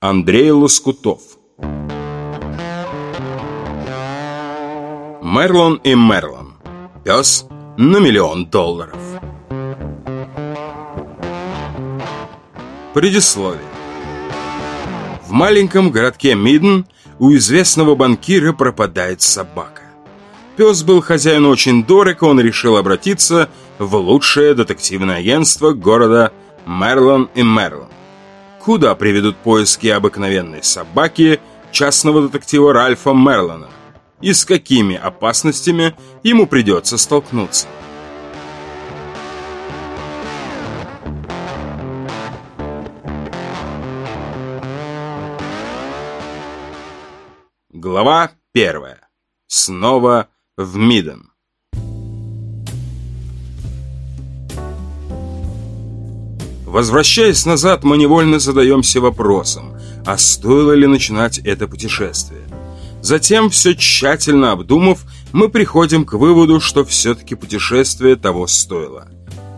Андрей Лоскутов Мерлон и Мерлон Пес на миллион долларов Предисловие В маленьком городке Мидн у известного банкира пропадает собака. Пес был хозяину очень дорог, и он решил обратиться в лучшее детективное агентство города Мерлон и Мерлон. Куда приведут поиски обыкновенной собаки частного детектива Ральфа Мерлона? И с какими опасностями ему придется столкнуться? Глава первая. Снова в Миден. Возвращаясь назад, мы невольно задаемся вопросом, а стоило ли начинать это путешествие? Затем, все тщательно обдумав, мы приходим к выводу, что все-таки путешествие того стоило.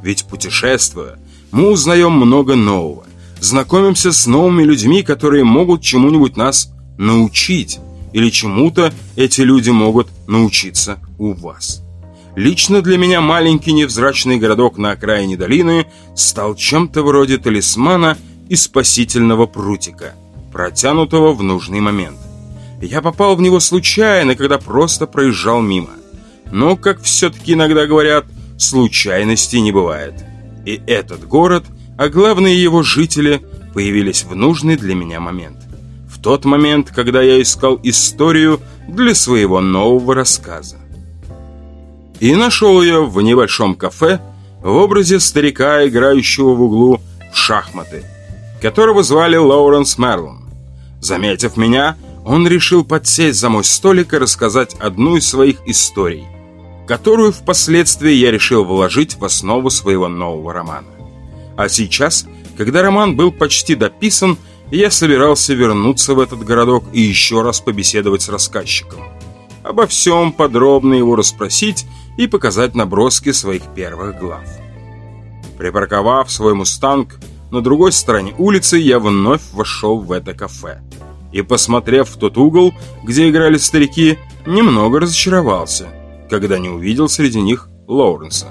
Ведь путешествуя, мы узнаем много нового, знакомимся с новыми людьми, которые могут чему-нибудь нас научить или чему-то эти люди могут научиться у вас. Лично для меня маленький невзрачный городок на окраине долины стал чем-то вроде талисмана и спасительного прутика, протянутого в нужный момент. Я попал в него случайно, когда просто проезжал мимо. Но, как все-таки иногда говорят, случайностей не бывает. И этот город, а главные его жители, появились в нужный для меня момент тот момент, когда я искал историю для своего нового рассказа. И нашел ее в небольшом кафе в образе старика, играющего в углу в шахматы, которого звали Лоуренс Мерлон. Заметив меня, он решил подсесть за мой столик и рассказать одну из своих историй, которую впоследствии я решил вложить в основу своего нового романа. А сейчас, когда роман был почти дописан, я собирался вернуться в этот городок и еще раз побеседовать с рассказчиком. Обо всем подробно его расспросить и показать наброски своих первых глав. Припарковав свой «Мустанг» на другой стороне улицы, я вновь вошел в это кафе. И, посмотрев в тот угол, где играли старики, немного разочаровался, когда не увидел среди них Лоуренса.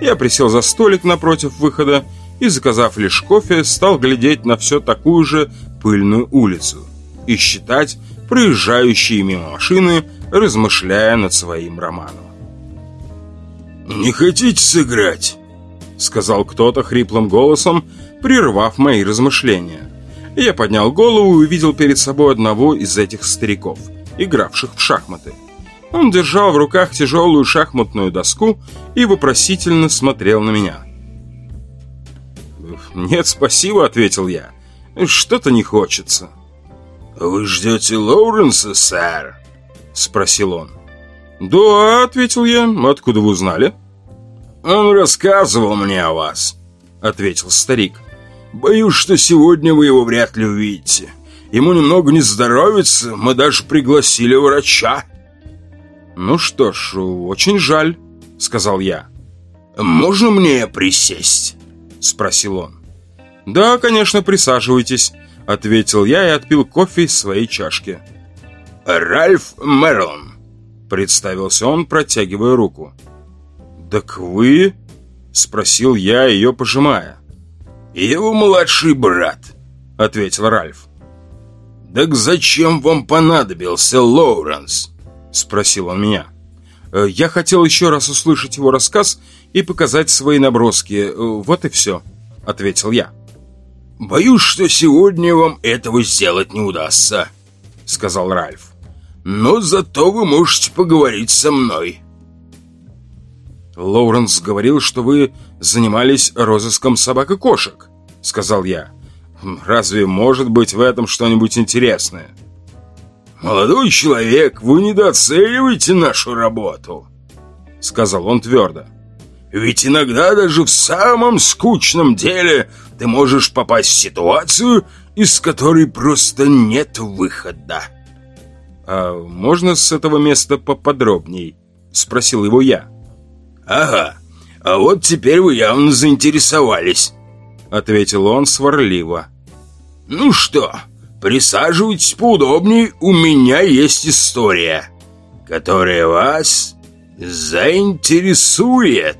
Я присел за столик напротив выхода и, заказав лишь кофе, стал глядеть на все такую же пыльную улицу и считать проезжающие мимо машины, размышляя над своим романом. «Не хотите сыграть?» — сказал кто-то хриплым голосом, прервав мои размышления. Я поднял голову и увидел перед собой одного из этих стариков, игравших в шахматы. Он держал в руках тяжелую шахматную доску и вопросительно смотрел на меня. «Нет, спасибо», — ответил я. «Что-то не хочется». «Вы ждете Лоуренса, сэр?» — спросил он. «Да», — ответил я. «Откуда вы узнали?» «Он рассказывал мне о вас», — ответил старик. «Боюсь, что сегодня вы его вряд ли увидите. Ему немного не здоровится, мы даже пригласили врача». «Ну что ж, очень жаль», — сказал я. «Можно мне присесть?» — спросил он. «Да, конечно, присаживайтесь», — ответил я и отпил кофе из своей чашки. «Ральф Мерлон», — представился он, протягивая руку. «Так вы?» — спросил я, ее пожимая. «Его младший брат», — ответил Ральф. «Так зачем вам понадобился Лоуренс?» — спросил он меня. «Э, «Я хотел еще раз услышать его рассказ и показать свои наброски. Э, вот и все», — ответил я. «Боюсь, что сегодня вам этого сделать не удастся», — сказал Ральф. «Но зато вы можете поговорить со мной». «Лоуренс говорил, что вы занимались розыском собак и кошек», — сказал я. «Разве может быть в этом что-нибудь интересное?» «Молодой человек, вы недооцениваете нашу работу», — сказал он твердо. «Ведь иногда даже в самом скучном деле ты можешь попасть в ситуацию, из которой просто нет выхода. «А можно с этого места поподробней?» — спросил его я. «Ага, а вот теперь вы явно заинтересовались», — ответил он сварливо. «Ну что, присаживайтесь поудобнее, у меня есть история, которая вас заинтересует».